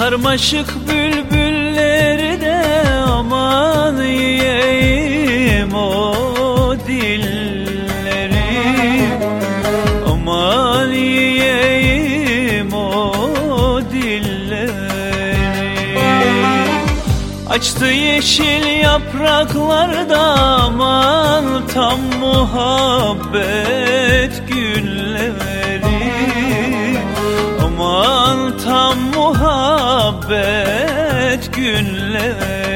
sarmaşık bül Açtı yeşil yapraklarda aman tam muhabbet gülleri. Aman tam muhabbet günleri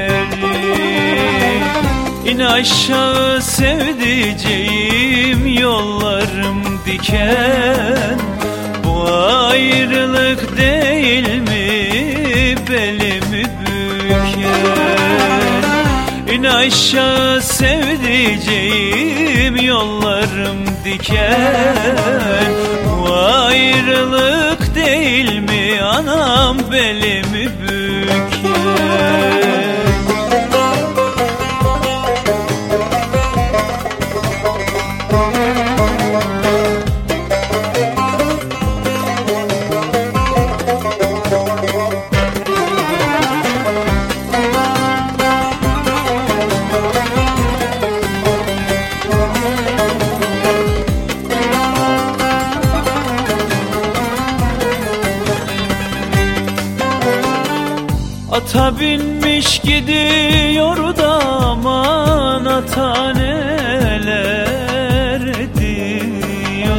İn aşağı sevdiceğim yollarım diken aşağı sevdiceğim yollarım diken. Bu ayrılık değil mi anam belimi büken Ata binmiş gidiyor da aman ata neler ediyor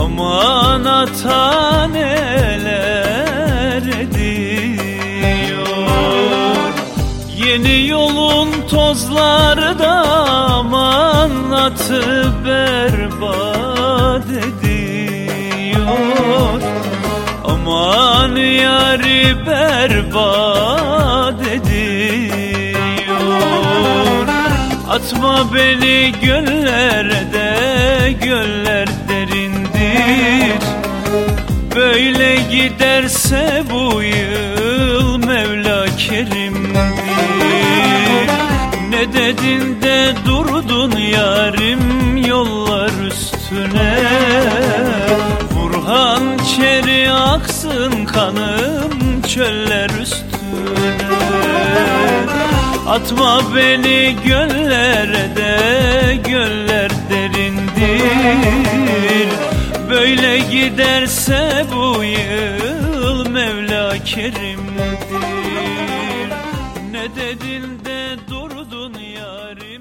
Aman ata neler ediyor Yeni yolun tozları da aman atı berbat berbat ediyor. Atma beni göllerde göller derindir. Böyle giderse bu yıl Mevla kerimdir. Ne dedin de durdun yarim yollar üstüne? Vurhan çeri aksın kanım çöller üstüne. Atma beni göllerde göller derindir. Böyle giderse bu yıl Mevla kerimdir. Ne dedin de durdun yarim